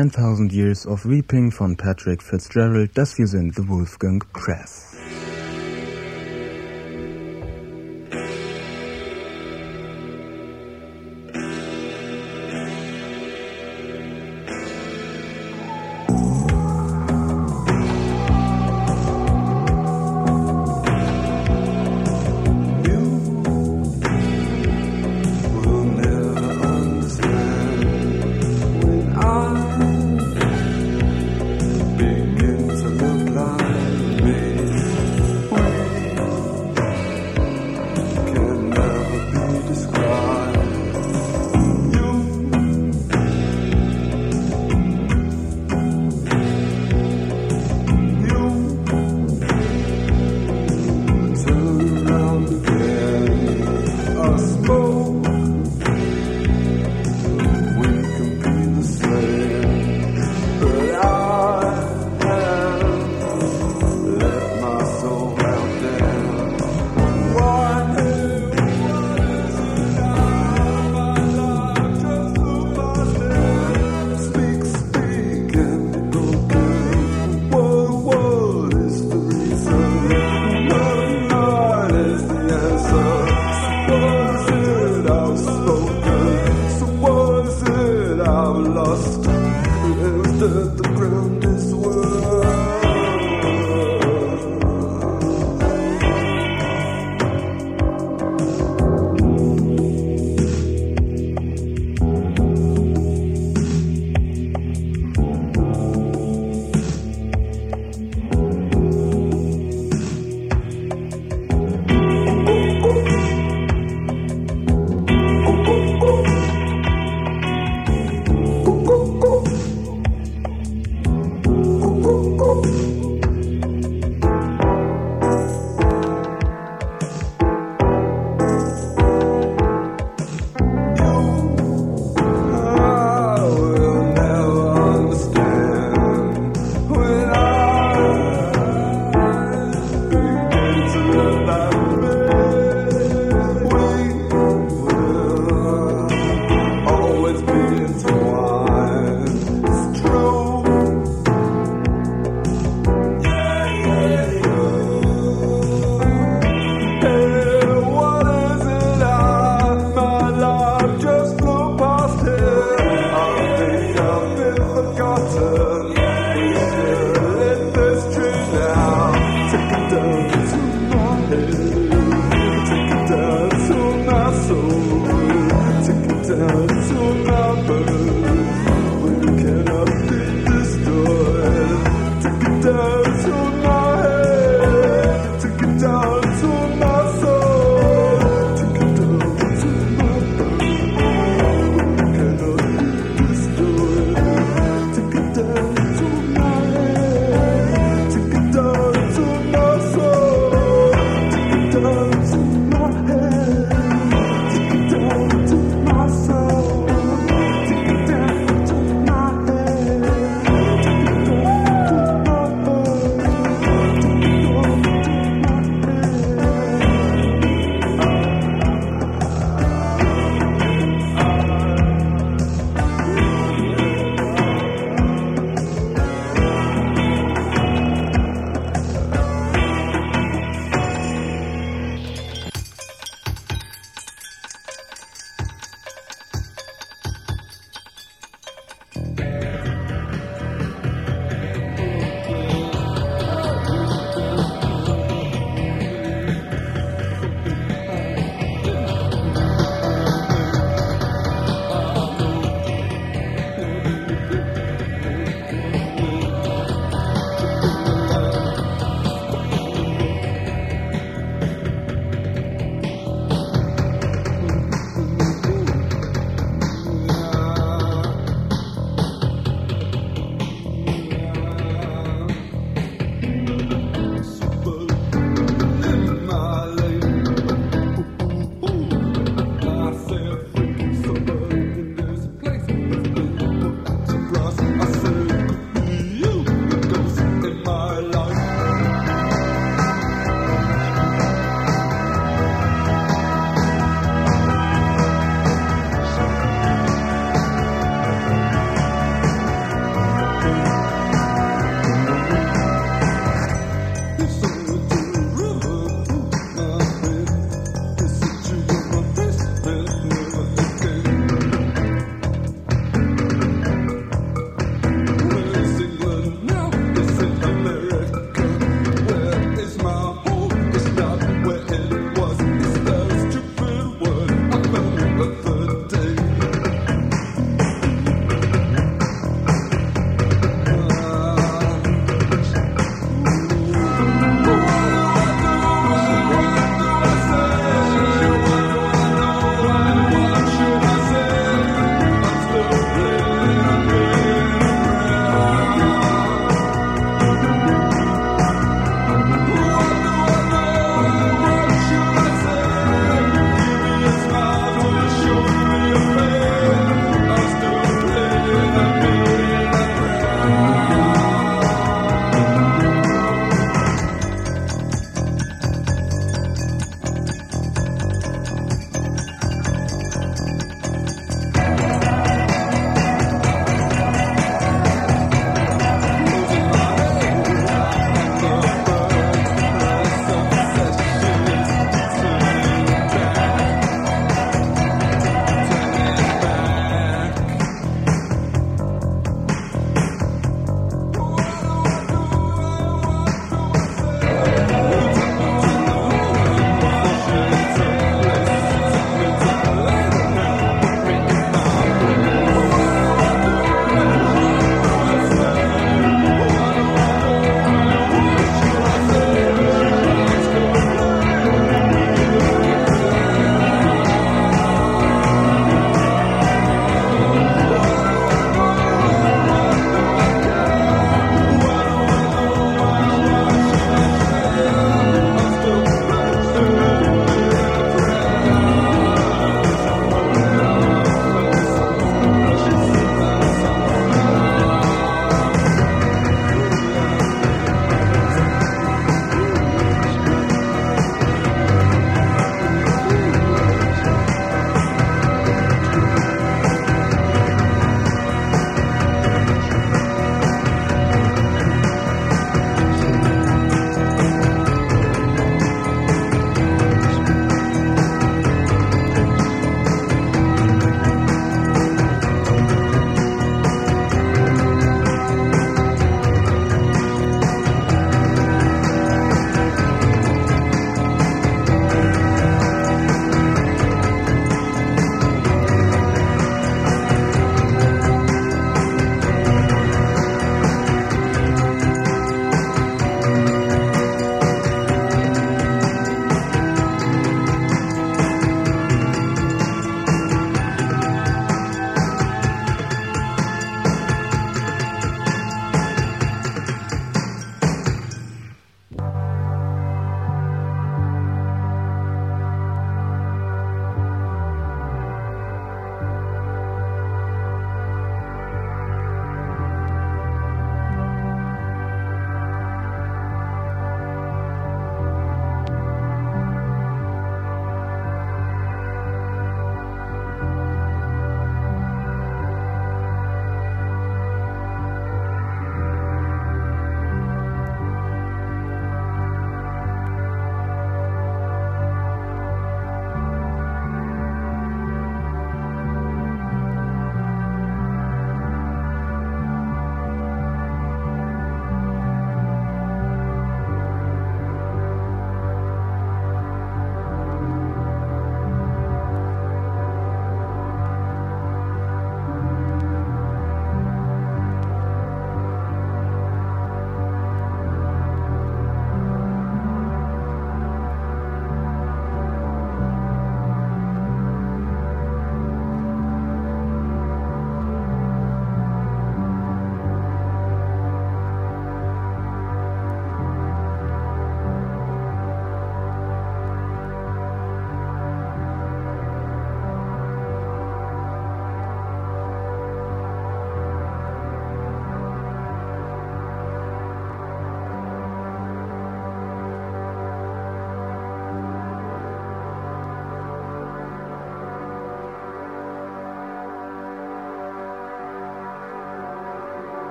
10,000 Years of Weeping von Patrick Fitzgerald, das hier sind The Wolfgang Press.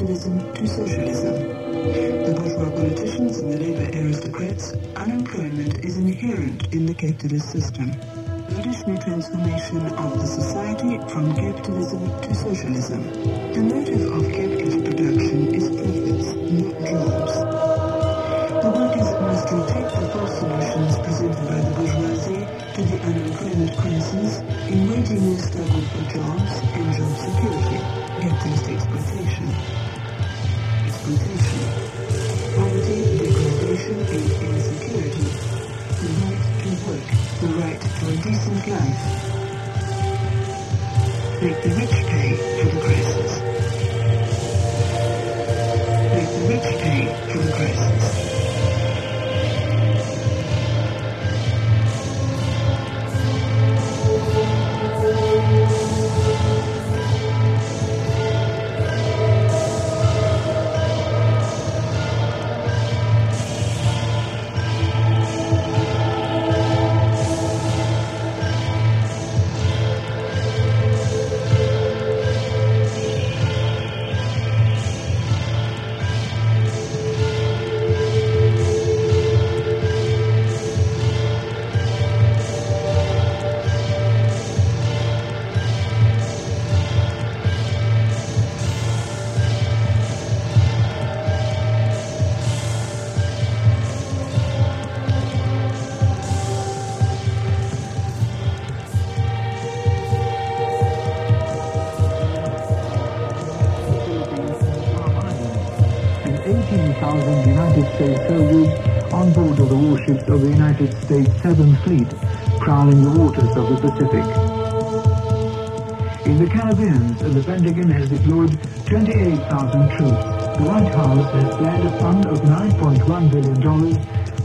Capitalism to socialism. The bourgeois politicians and the labor aristocrats, unemployment is inherent in the capitalist system. Revolutionary transformation of the society from capitalism to socialism. The motive of capitalist production is profits. not jobs. The workers must retake the false solutions presented by the bourgeoisie to the unemployment crisis in waging a struggle for jobs and job security against Make the rich pay for the crisis. 15,000 United States soldiers on board of the warships of the United States Seventh Fleet prowling the waters of the Pacific. In the Caribbean, the Pentagon has deployed 28,000 troops. The White House has planned a fund of $9.1 billion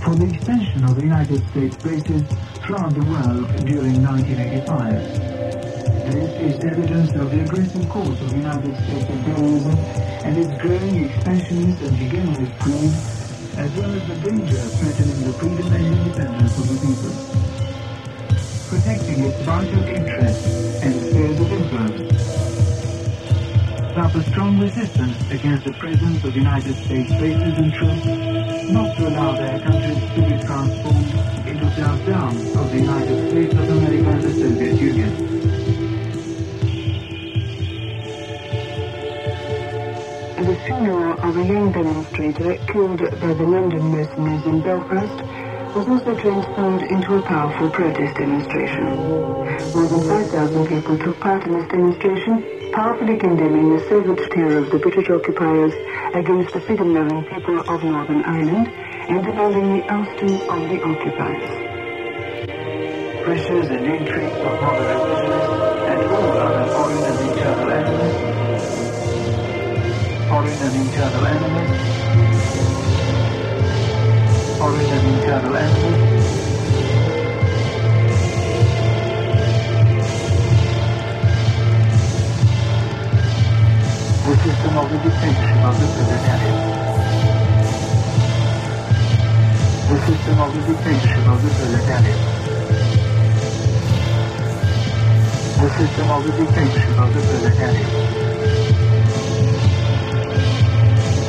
for the extension of the United States bases throughout the world during 1985. This is evidence of the aggressive course of United States imperialism and its growing expansionist and hegemonist greed, as well as the danger threatening the freedom and independence of the people. Protecting its vital interests and spheres of influence. Suffer strong resistance against the presence of United States bases and troops, not to allow their countries to be transformed into self-down of the United States of America and the Soviet Union. Funeral of a young demonstrator killed by the London mercenaries in Belfast was also transformed into a powerful protest demonstration. More than 5,000 people took part in this demonstration, powerfully condemning the savage terror of the British occupiers against the freedom-loving people of Northern Ireland and demanding the ousting of the occupiers. pressures and intrigues of modern revisionists foreign and internal enemies, foreign and internal enemies, the system of the dictatorship of the proletariat. The system of the dictatorship of the proletariat. the system of the dictatorship of the proletariat.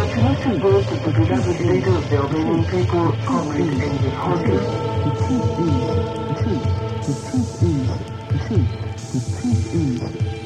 exclusive words of the beloved leader of the Albanian people, Comrade Enver Hoxha. The words of the beloved leader of the Albanian people, Comrade Enver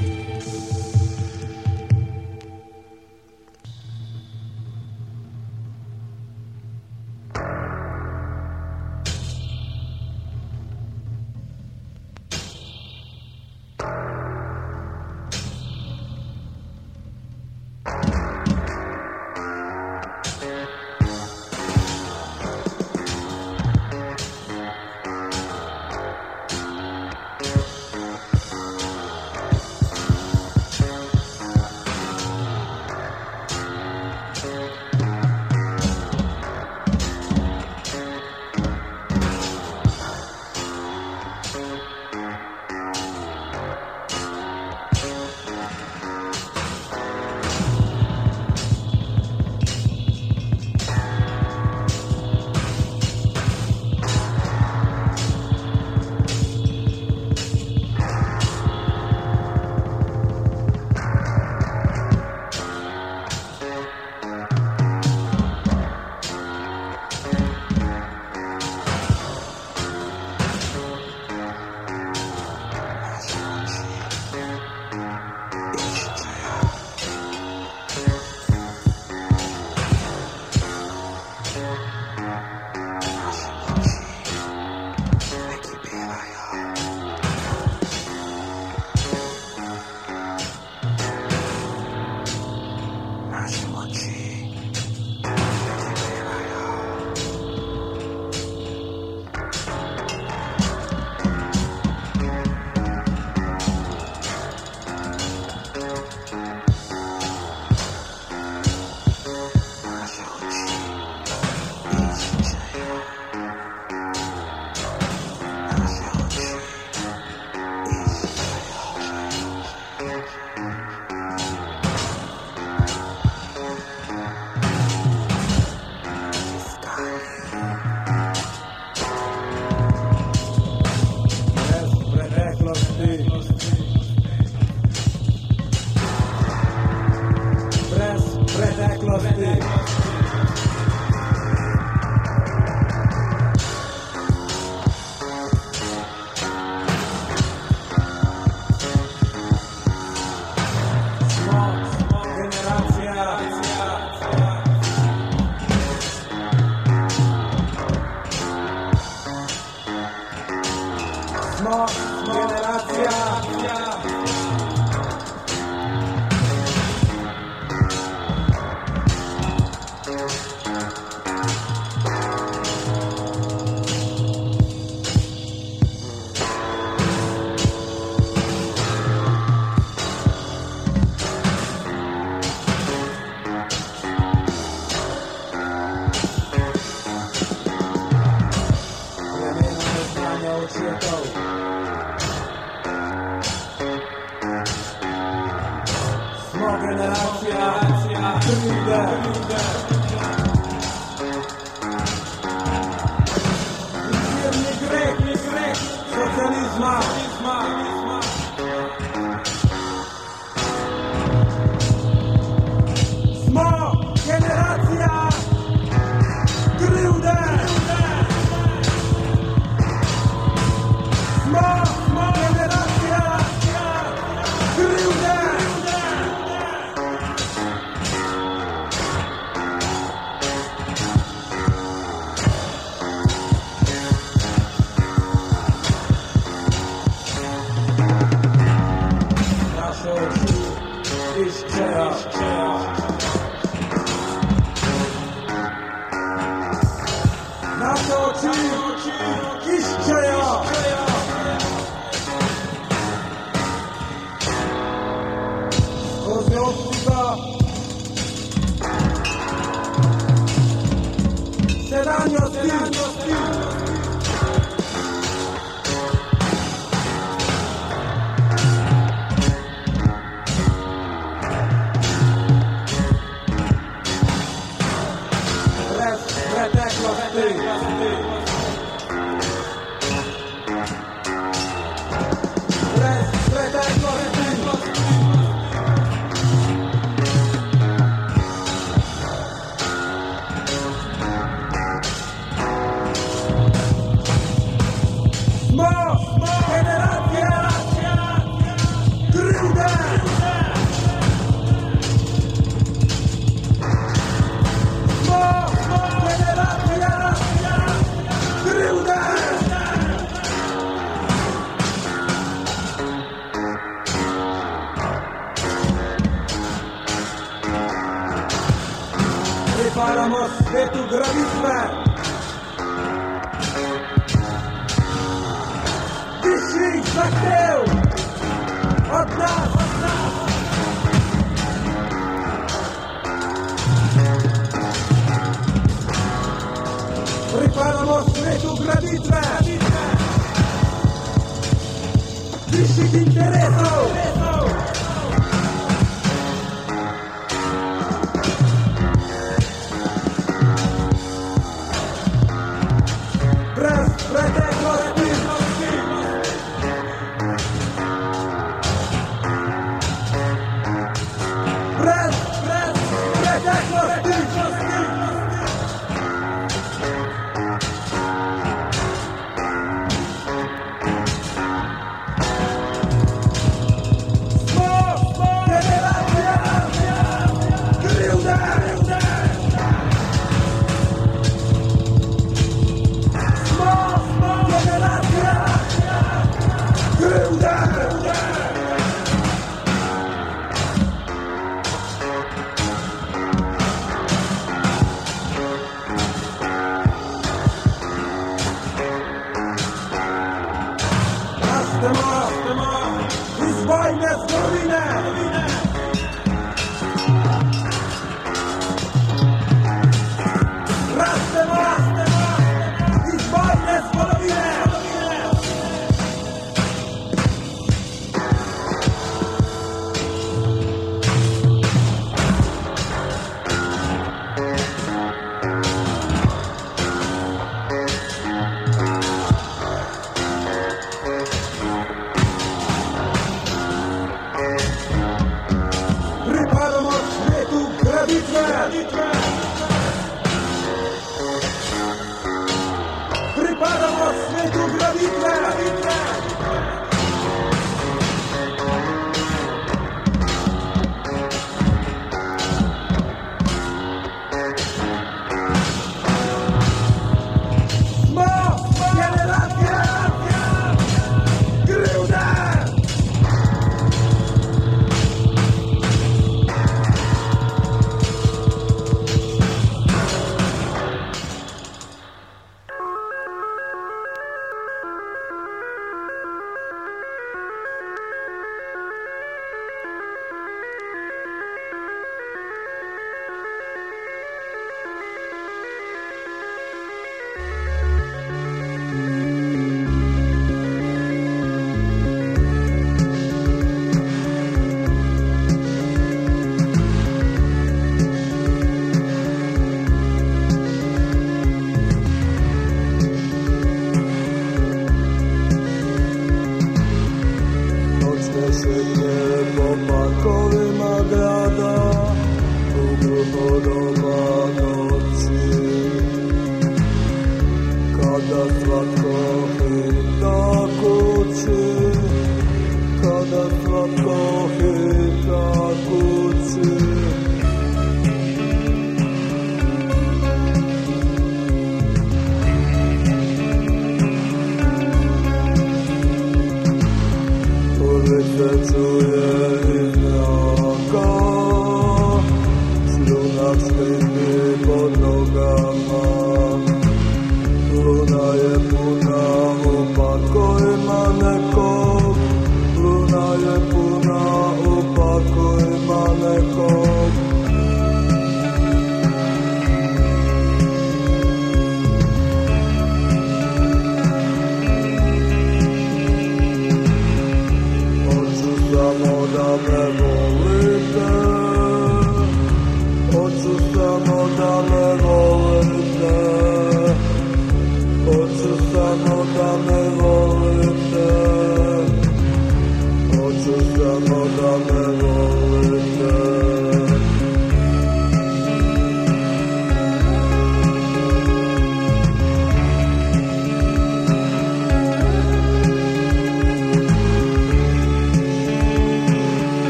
generacja Krude Wierny